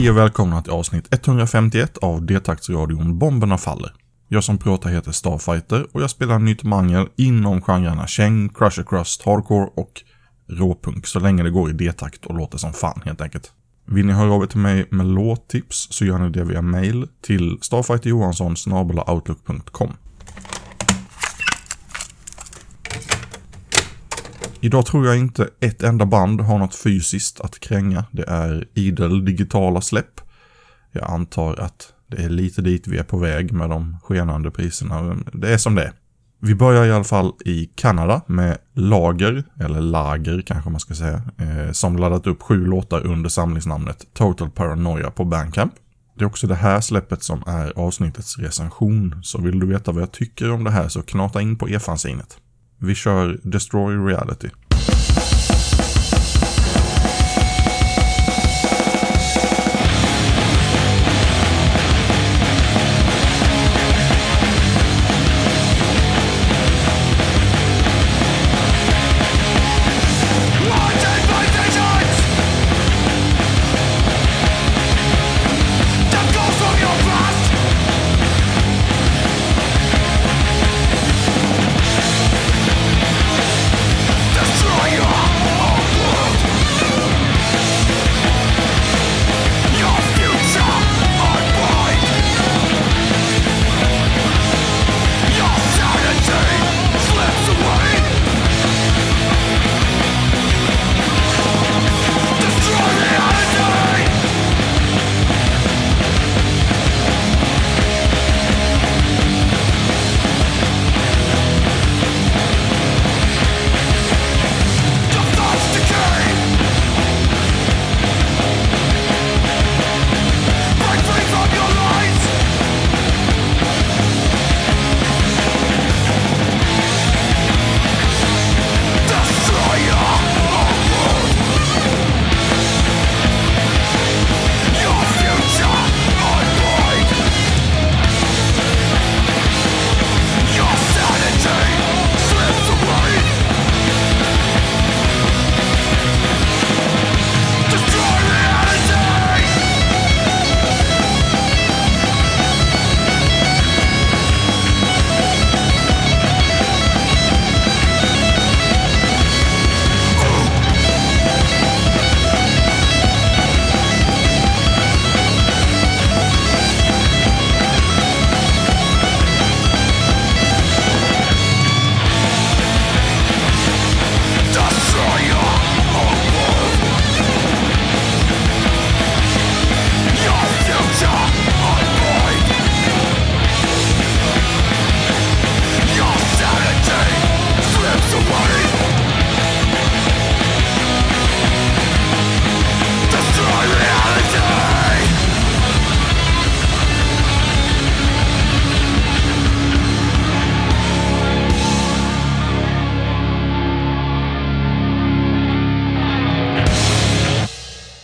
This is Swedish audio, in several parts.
Hej och välkomna till avsnitt 151 av D-taktsradion Bomberna Faller. Jag som pratar heter Starfighter och jag spelar nytt mangel inom genrerna Cheng, Crusher Crust, Hardcore och råpunk så länge det går i D-takt och låter som fan helt enkelt. Vill ni höra av er till mig med låttips så gör ni det via mail till starfighterjohansson Idag tror jag inte ett enda band har något fysiskt att kränga. Det är idel digitala släpp. Jag antar att det är lite dit vi är på väg med de skenande priserna. Det är som det är. Vi börjar i alla fall i Kanada med Lager, eller Lager kanske man ska säga, eh, som laddat upp sju låtar under samlingsnamnet Total Paranoia på Bandcamp. Det är också det här släppet som är avsnittets recension, så vill du veta vad jag tycker om det här så knata in på e-fanzinet. Vi kör Destroy Reality.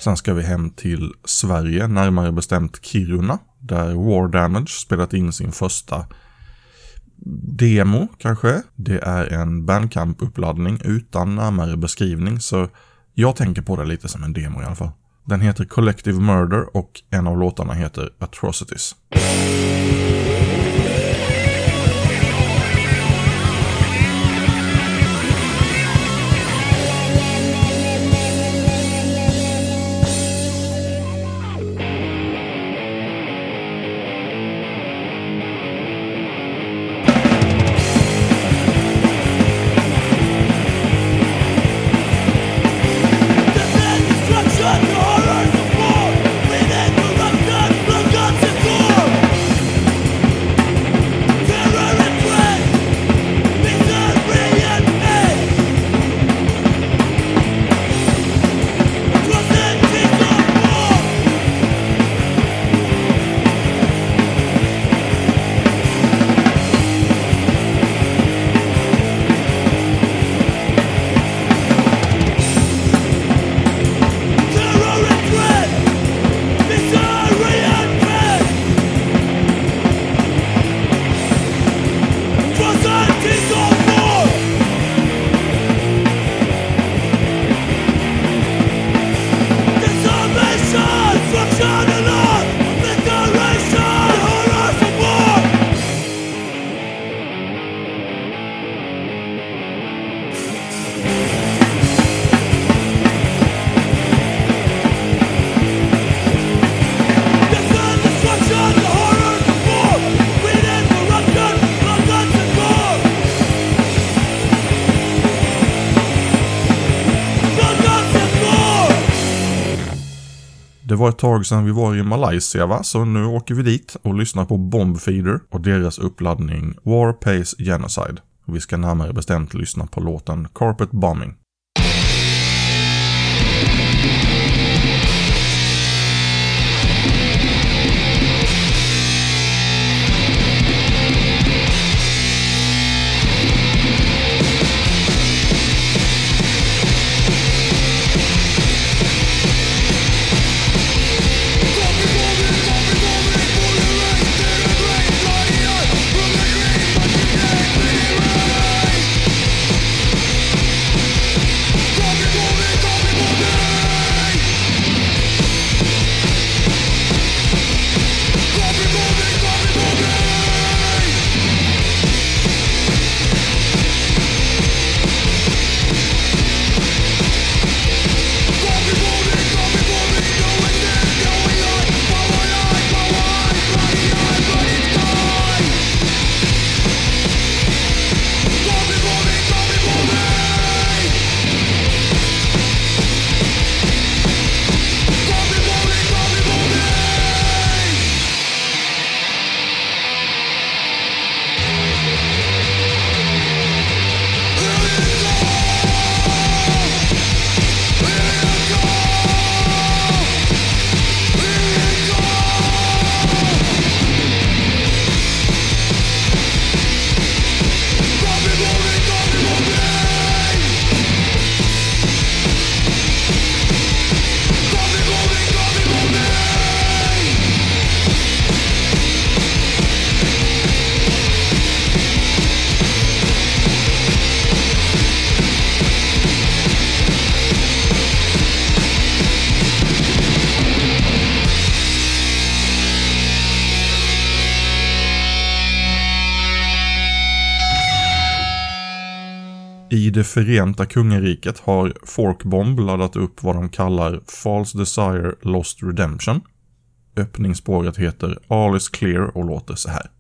Sen ska vi hem till Sverige, närmare bestämt Kiruna, där War Damage spelat in sin första demo kanske. Det är en Bandcamp-uppladdning utan närmare beskrivning, så jag tänker på det lite som en demo i alla fall. Den heter Collective Murder och en av låtarna heter Atrocities. Det var ett tag sedan vi var i Malaysia va, så nu åker vi dit och lyssnar på Bombfeeder och deras uppladdning War Pays Genocide. Vi ska närmare bestämt lyssna på låten Carpet Bombing. Det förenta kungariket har Forkbomb laddat upp vad de kallar False Desire Lost Redemption. Öppningsspåret heter All is clear och låter så här.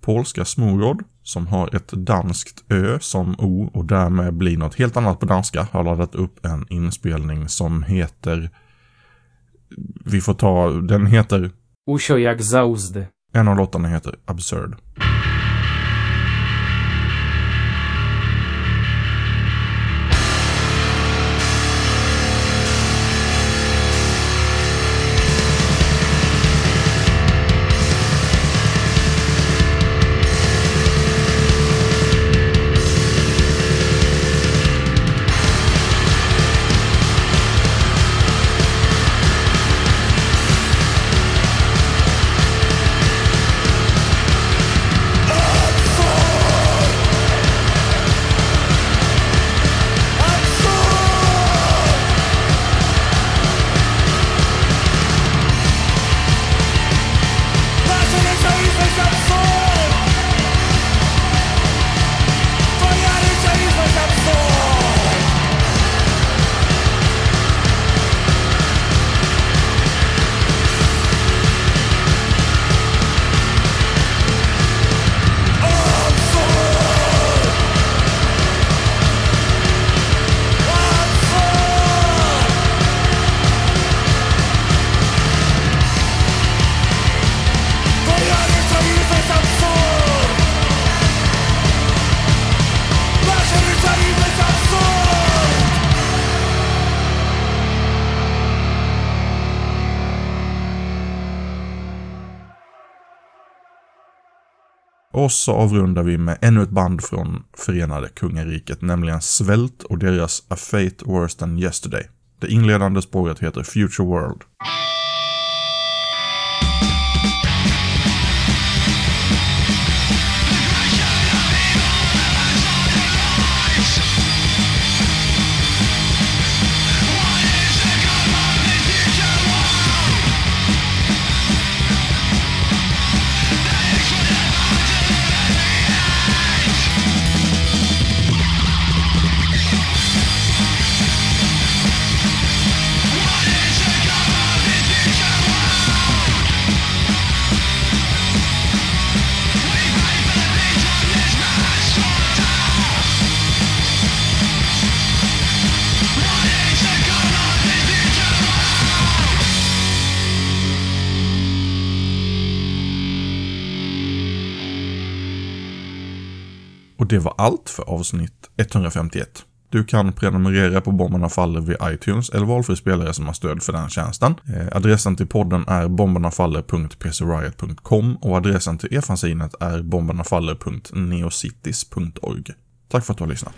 Polska Smorod, som har ett danskt ö som O och därmed blir något helt annat på danska, har laddat upp en inspelning som heter... Vi får ta... Den heter... Usio jak. En av låtarna heter Absurd. Och så avrundar vi med ännu ett band från Förenade Kungariket, nämligen Svält och deras A Fate Worse Than Yesterday. Det inledande spåret heter Future World. Det var allt för avsnitt 151. Du kan prenumerera på Bomberna Faller vid iTunes eller valfri spelare som har stöd för den tjänsten. Eh, adressen till podden är bombernafaller.pcriot.com och adressen till e-fanzinet är bombernafaller.neocities.org. Tack för att du har lyssnat.